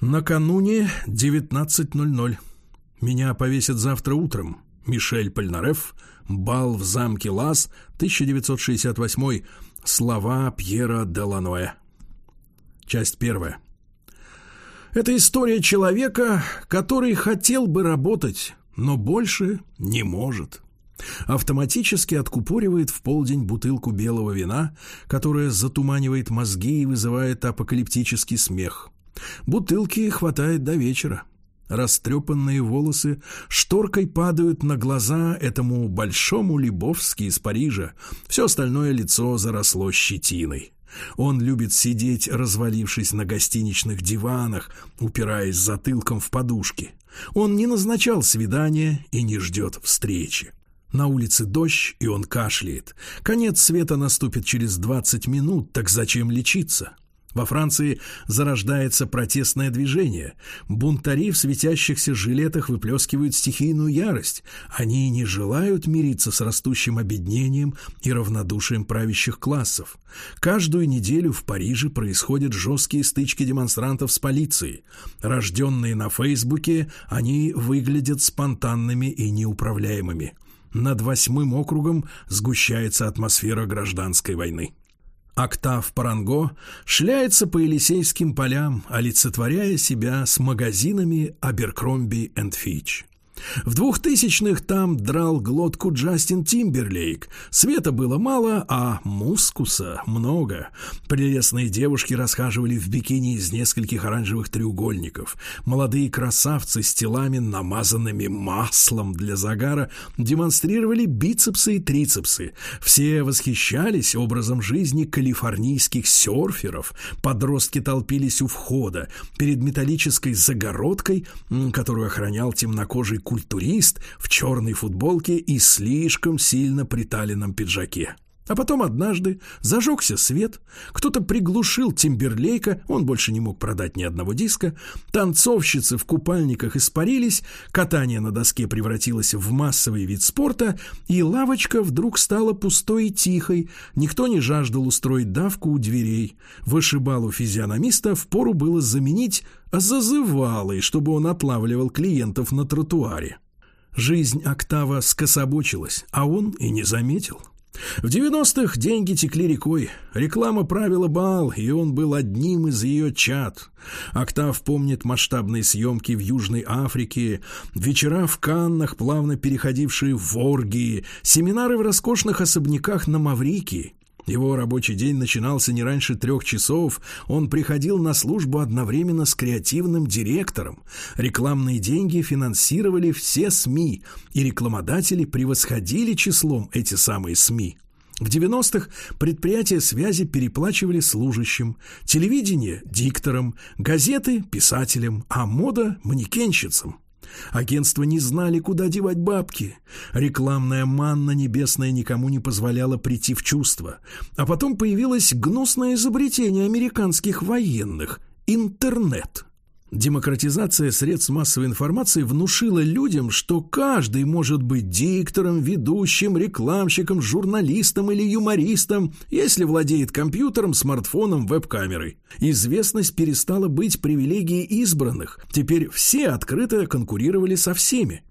Накануне 19.00. Меня повесят завтра утром. Мишель Польнареф. Бал в замке Лас, 1968. Слова Пьера Деланоэ. Часть первая. Это история человека, который хотел бы работать, но больше не может. Автоматически откупоривает в полдень бутылку белого вина, которая затуманивает мозги и вызывает апокалиптический смех. Бутылки хватает до вечера. Растрепанные волосы шторкой падают на глаза этому большому Лебовски из Парижа. Все остальное лицо заросло щетиной. Он любит сидеть, развалившись на гостиничных диванах, упираясь затылком в подушки. Он не назначал свидания и не ждет встречи. На улице дождь, и он кашляет. Конец света наступит через 20 минут, так зачем лечиться? Во Франции зарождается протестное движение. Бунтари в светящихся жилетах выплескивают стихийную ярость. Они не желают мириться с растущим обеднением и равнодушием правящих классов. Каждую неделю в Париже происходят жесткие стычки демонстрантов с полицией. Рожденные на Фейсбуке, они выглядят спонтанными и неуправляемыми. Над восьмым округом сгущается атмосфера гражданской войны. Октав Паранго шляется по Елисейским полям, олицетворяя себя с магазинами энд Фич. В двухтысячных там драл глотку Джастин Тимберлейк. Света было мало, а мускуса много. Прелестные девушки расхаживали в бикини из нескольких оранжевых треугольников. Молодые красавцы с телами, намазанными маслом для загара, демонстрировали бицепсы и трицепсы. Все восхищались образом жизни калифорнийских серферов. Подростки толпились у входа. Перед металлической загородкой, которую охранял темнокожий культурист в черной футболке и слишком сильно приталенном пиджаке. А потом однажды зажегся свет, кто-то приглушил Тимберлейка, он больше не мог продать ни одного диска, танцовщицы в купальниках испарились, катание на доске превратилось в массовый вид спорта, и лавочка вдруг стала пустой и тихой, никто не жаждал устроить давку у дверей. Вышибалу физиономиста впору было заменить зазывалой, чтобы он отлавливал клиентов на тротуаре. Жизнь Октава скособочилась, а он и не заметил. В 90-х деньги текли рекой, реклама правила бал, и он был одним из ее чад. Октав помнит масштабные съемки в Южной Африке, вечера в Каннах, плавно переходившие в оргии, семинары в роскошных особняках на Маврикии. Его рабочий день начинался не раньше трех часов. Он приходил на службу одновременно с креативным директором. Рекламные деньги финансировали все СМИ, и рекламодатели превосходили числом эти самые СМИ. В 90-х предприятия связи переплачивали служащим, телевидение – дикторам, газеты – писателям, а мода – манекенщицам. Агентства не знали, куда девать бабки. Рекламная манна небесная никому не позволяла прийти в чувство. А потом появилось гнусное изобретение американских военных – интернет. Демократизация средств массовой информации внушила людям, что каждый может быть диктором, ведущим, рекламщиком, журналистом или юмористом, если владеет компьютером, смартфоном, веб-камерой. Известность перестала быть привилегией избранных. Теперь все открыто конкурировали со всеми.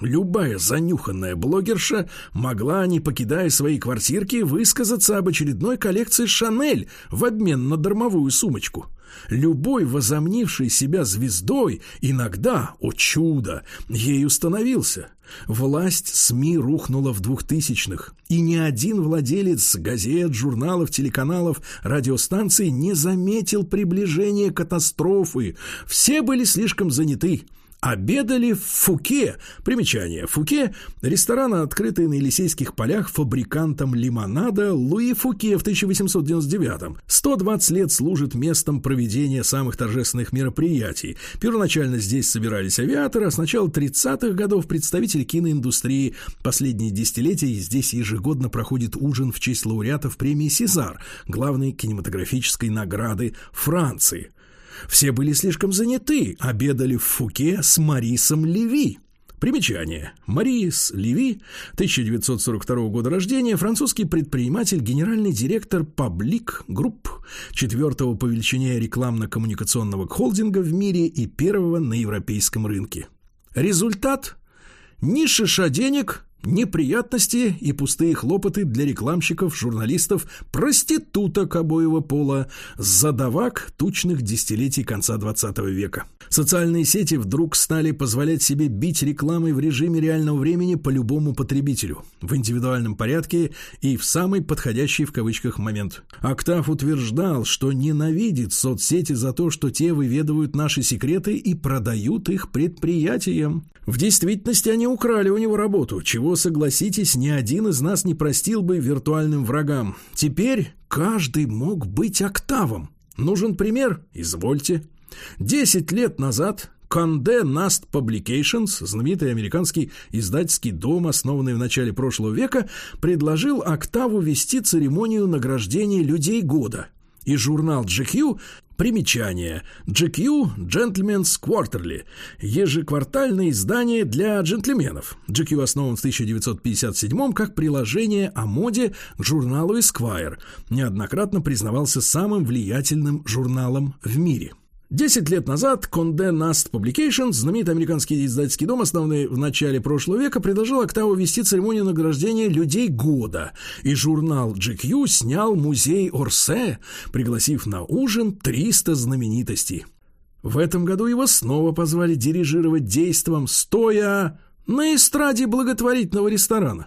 Любая занюханная блогерша могла, не покидая своей квартирки, высказаться об очередной коллекции «Шанель» в обмен на дармовую сумочку. Любой, возомнивший себя звездой, иногда, о чудо, ею становился. Власть СМИ рухнула в двухтысячных, и ни один владелец газет, журналов, телеканалов, радиостанций не заметил приближения катастрофы. Все были слишком заняты обедали в Фуке. Примечание. Фуке – ресторан, открытый на Елисейских полях фабрикантом лимонада Луи Фуке в 1899-м. 120 лет служит местом проведения самых торжественных мероприятий. Первоначально здесь собирались авиаторы, а с начала 30-х годов представители киноиндустрии. Последние десятилетия здесь ежегодно проходит ужин в честь лауреатов премии «Сезар», главной кинематографической награды Франции. Все были слишком заняты, обедали в Фуке с Марисом Леви. Примечание. Марис Леви, 1942 года рождения, французский предприниматель, генеральный директор Public Group, четвертого по величине рекламно-коммуникационного холдинга в мире и первого на европейском рынке. Результат – ни шиша денег, Неприятности и пустые хлопоты для рекламщиков, журналистов, проституток обоего пола, задавак тучных десятилетий конца 20 века. Социальные сети вдруг стали позволять себе бить рекламой в режиме реального времени по любому потребителю, в индивидуальном порядке и в самый подходящий в кавычках момент. Октав утверждал, что ненавидит соцсети за то, что те выведывают наши секреты и продают их предприятиям. В действительности они украли у него работу, чего, согласитесь, ни один из нас не простил бы виртуальным врагам. Теперь каждый мог быть октавом. Нужен пример? Извольте. Десять лет назад Conde Nast Publications, знаменитый американский издательский дом, основанный в начале прошлого века, предложил Октаву вести церемонию награждения людей года. И журнал GQ Примечание. GQ Gentleman's Quarterly. Ежеквартальное издание для джентльменов. GQ основан в 1957 как приложение о моде к журналу Esquire. Неоднократно признавался самым влиятельным журналом в мире. Десять лет назад Condé Nast Publications, знаменитый американский издательский дом, основанный в начале прошлого века, предложил Октаву вести церемонию награждения людей года, и журнал GQ снял музей Орсе, пригласив на ужин 300 знаменитостей. В этом году его снова позвали дирижировать действом, стоя на эстраде благотворительного ресторана.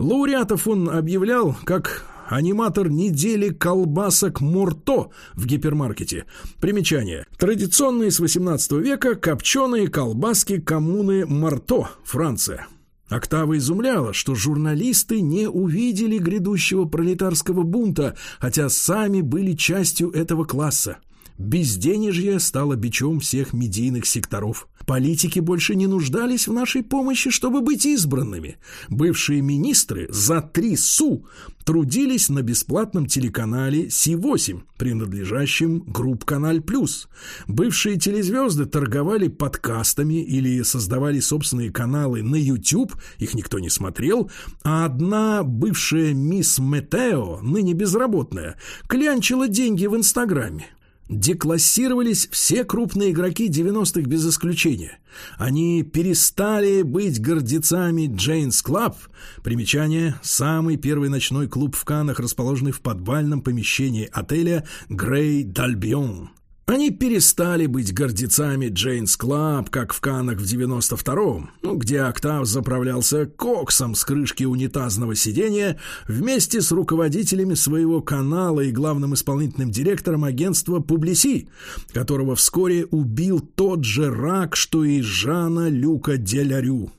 Лауреатов он объявлял как Аниматор недели колбасок Мурто в гипермаркете. Примечание. Традиционные с 18 века копченые колбаски коммуны Марто, Франция. Октава изумляла, что журналисты не увидели грядущего пролетарского бунта, хотя сами были частью этого класса. Безденежье стало бичом всех медийных секторов. Политики больше не нуждались в нашей помощи, чтобы быть избранными. Бывшие министры за три су трудились на бесплатном телеканале C8, принадлежащем Groupe Canal Plus. Бывшие телезвезды торговали подкастами или создавали собственные каналы на YouTube, их никто не смотрел, а одна бывшая мисс Метео, ныне безработная, клянчила деньги в Инстаграме. Деклассировались все крупные игроки 90-х без исключения. Они перестали быть гордецами Jane's Club. Примечание – самый первый ночной клуб в Каннах, расположенный в подвальном помещении отеля «Gray d'Albion». Они перестали быть гордецами Jane's Club, как в Каннах в 92-м, ну, где Октав заправлялся коксом с крышки унитазного сидения вместе с руководителями своего канала и главным исполнительным директором агентства Publicis, которого вскоре убил тот же рак, что и Жана Люка Делярю.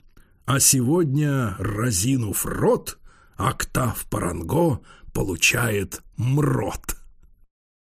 А сегодня, разинув рот, Октав Паранго получает мрот.